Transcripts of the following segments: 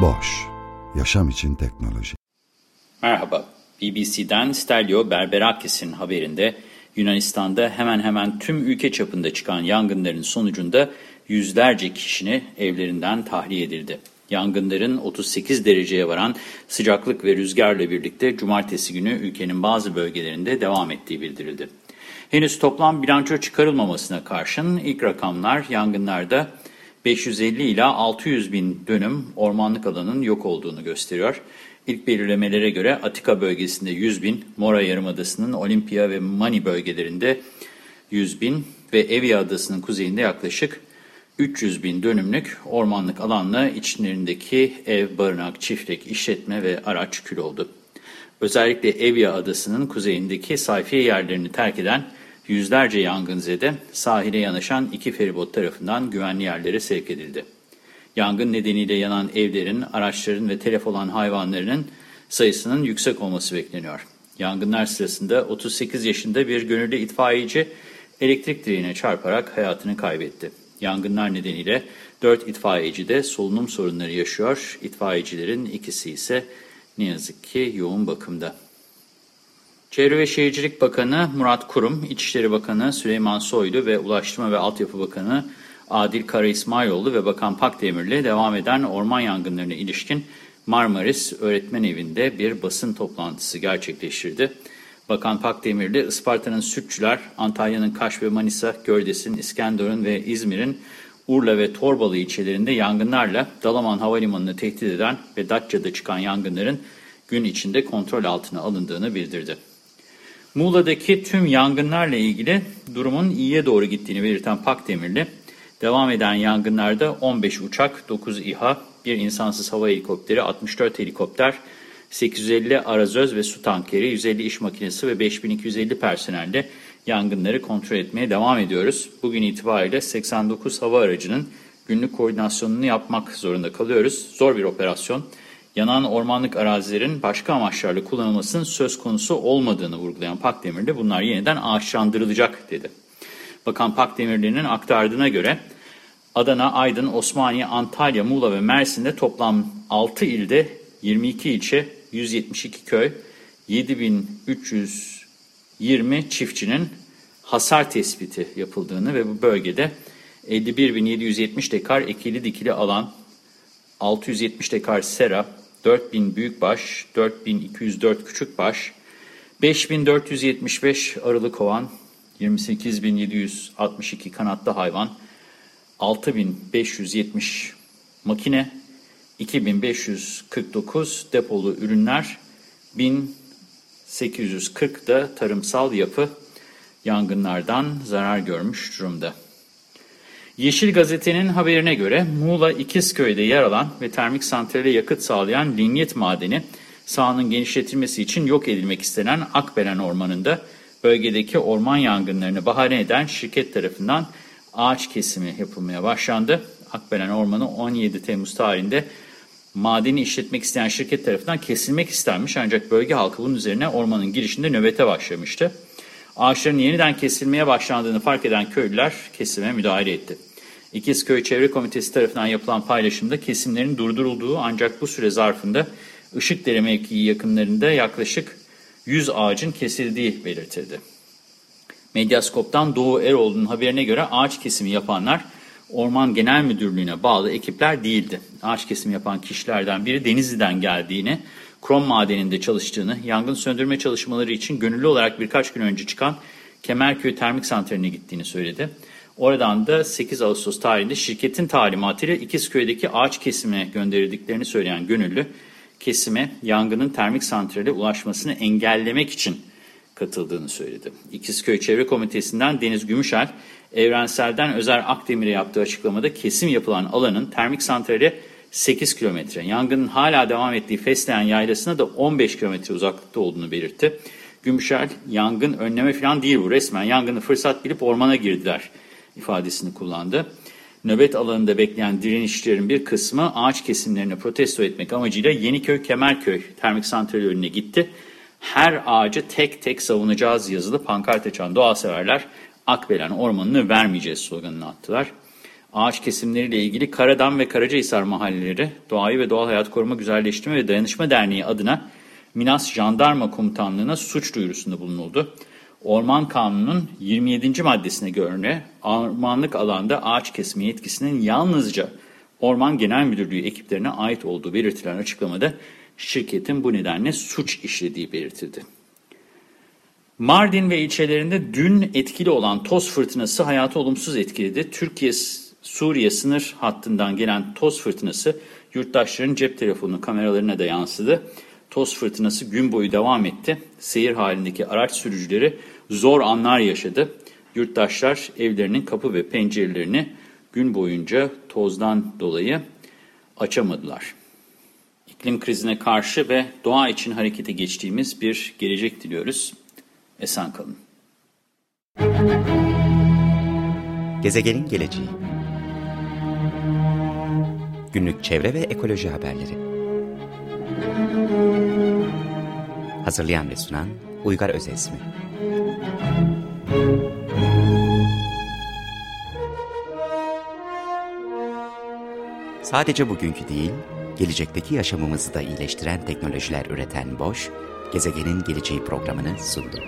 Boş, yaşam için teknoloji. Merhaba, BBC'den Stelio Berberakis'in haberinde Yunanistan'da hemen hemen tüm ülke çapında çıkan yangınların sonucunda yüzlerce kişinin evlerinden tahliye edildi. Yangınların 38 dereceye varan sıcaklık ve rüzgarla birlikte cumartesi günü ülkenin bazı bölgelerinde devam ettiği bildirildi. Henüz toplam bilanço çıkarılmamasına karşın ilk rakamlar yangınlarda 550 ila 600 bin dönüm ormanlık alanın yok olduğunu gösteriyor. İlk belirlemelere göre Atika bölgesinde 100 bin, Mora Yarımadası'nın Olimpiya ve Mani bölgelerinde 100 bin ve Evia Adası'nın kuzeyinde yaklaşık 300 bin dönümlük ormanlık alanla içlerindeki ev, barınak, çiftlik, işletme ve araç kül oldu. Özellikle Evia Adası'nın kuzeyindeki sayfiye yerlerini terk eden yüzlerce yangınzede sahile yanaşan iki feribot tarafından güvenli yerlere sevk edildi. Yangın nedeniyle yanan evlerin, araçların ve telef olan hayvanlarının sayısının yüksek olması bekleniyor. Yangınlar sırasında 38 yaşında bir gönüllü itfaiyeci elektrik direğine çarparak hayatını kaybetti. Yangınlar nedeniyle 4 itfaiyeci de solunum sorunları yaşıyor. İtfaiyecilerin ikisi ise ne yazık ki yoğun bakımda. Çevre ve Şehircilik Bakanı Murat Kurum, İçişleri Bakanı Süleyman Soylu ve Ulaştırma ve Altyapı Bakanı Adil Kara İsmailoğlu ve Bakan Pakdemirli devam eden orman yangınlarına ilişkin Marmaris Öğretmen Evi'nde bir basın toplantısı gerçekleştirdi. Bakan Pakdemirli, Isparta'nın Sütçüler, Antalya'nın Kaş ve Manisa, Gördes'in, İskenderun ve İzmir'in Urla ve Torbalı ilçelerinde yangınlarla Dalaman Havalimanı'nı tehdit eden ve Datça'da çıkan yangınların gün içinde kontrol altına alındığını bildirdi. Muğla'daki tüm yangınlarla ilgili durumun iyiye doğru gittiğini belirten Pakdemirli, devam eden yangınlarda 15 uçak, 9 İHA, bir insansız hava helikopteri, 64 helikopter, 850 arazöz ve su tankeri, 150 iş makinesi ve 5250 personelle yangınları kontrol etmeye devam ediyoruz. Bugün itibariyle 89 hava aracının günlük koordinasyonunu yapmak zorunda kalıyoruz. Zor bir operasyon. Yanan ormanlık arazilerin başka amaçlarla kullanılmasının söz konusu olmadığını vurgulayan Pakdemirli bunlar yeniden ağaçlandırılacak dedi. Bakan Pakdemirli'nin aktardığına göre Adana, Aydın, Osmaniye, Antalya, Muğla ve Mersin'de toplam 6 ilde 22 ilçe, 172 köy, 7320 çiftçinin hasar tespiti yapıldığını ve bu bölgede 51.770 dekar ekili dikili alan, 670 dekar sera, 4000 büyükbaş, 4204 küçükbaş, 5475 arılı kovan, 28762 kanatlı hayvan, 6570 makine, 2549 depolu ürünler, 1840 da tarımsal yapı yangınlardan zarar görmüş durumda. Yeşil Gazete'nin haberine göre Muğla İkizköy'de yer alan ve termik santrale yakıt sağlayan linyet madeni sahanın genişletilmesi için yok edilmek istenen Akbelen Ormanı'nda bölgedeki orman yangınlarını bahane eden şirket tarafından ağaç kesimi yapılmaya başlandı. Akbelen Ormanı 17 Temmuz tarihinde madeni işletmek isteyen şirket tarafından kesilmek istenmiş ancak bölge halkı bunun üzerine ormanın girişinde nöbete başlamıştı. Ağaçların yeniden kesilmeye başlandığını fark eden köylüler kesime müdahale etti. İkizköy Çevre Komitesi tarafından yapılan paylaşımda kesimlerin durdurulduğu ancak bu süre zarfında Işıkdere mevkii yakınlarında yaklaşık 100 ağacın kesildiği belirtildi. Medyaskop'tan Doğu Eroğlu'nun haberine göre ağaç kesimi yapanlar Orman Genel Müdürlüğü'ne bağlı ekipler değildi. Ağaç kesimi yapan kişilerden biri Denizli'den geldiğini, krom madeninde çalıştığını, yangın söndürme çalışmaları için gönüllü olarak birkaç gün önce çıkan Kemerköy Termik Santrali'ne gittiğini söyledi. Oradan da 8 Ağustos tarihinde şirketin talimatıyla İkizköy'deki ağaç kesimine gönderildiklerini söyleyen gönüllü, kesime yangının termik santrale ulaşmasını engellemek için katıldığını söyledi. İkizköy Çevre Komitesi'nden Deniz Gümüşel, Evrensel'den Özer Akdemir'e yaptığı açıklamada kesim yapılan alanın termik santrali 8 kilometre, yangının hala devam ettiği Fesleğen Yaylası'na da 15 kilometre uzaklıkta olduğunu belirtti. Gümüşel, yangın önleme falan değil bu resmen yangını fırsat bilip ormana girdiler ifadesini kullandı. Nöbet alanında bekleyen direnişçilerin bir kısmı ağaç kesimlerini protesto etmek amacıyla Yeniköy-Kemerköy termik santrali önüne gitti. Her ağacı tek tek savunacağız yazılı pankart açan doğa severler Akbelen ormanını vermeyeceğiz sloganını attılar. Ağaç kesimleriyle ilgili Karadam ve Karacahisar mahalleleri Doğayı ve Doğal Hayat Koruma Güzelleştirme ve Dayanışma Derneği adına Minas Jandarma Komutanlığı'na suç duyurusunda bulunuldu. Orman Kanunu'nun 27. maddesine göre ormanlık alanda ağaç kesme yetkisinin yalnızca Orman Genel Müdürlüğü ekiplerine ait olduğu belirtilen açıklamada şirketin bu nedenle suç işlediği belirtildi. Mardin ve ilçelerinde dün etkili olan toz fırtınası hayatı olumsuz etkiledi. Türkiye-Suriye sınır hattından gelen toz fırtınası yurttaşların cep telefonu kameralarına da yansıdı. Toz fırtınası gün boyu devam etti. Seyir halindeki araç sürücüleri zor anlar yaşadı. Yurttaşlar evlerinin kapı ve pencerelerini gün boyunca tozdan dolayı açamadılar. İklim krizine karşı ve doğa için harekete geçtiğimiz bir gelecek diliyoruz. Esen kalın. Gezegenin geleceği Günlük çevre ve ekoloji haberleri Hazırlayan ve sunan Uygar Özesmi Sadece bugünkü değil, gelecekteki yaşamımızı da iyileştiren teknolojiler üreten Boş, Gezegenin Geleceği programını sundu.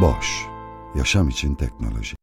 Boş, yaşam için teknoloji.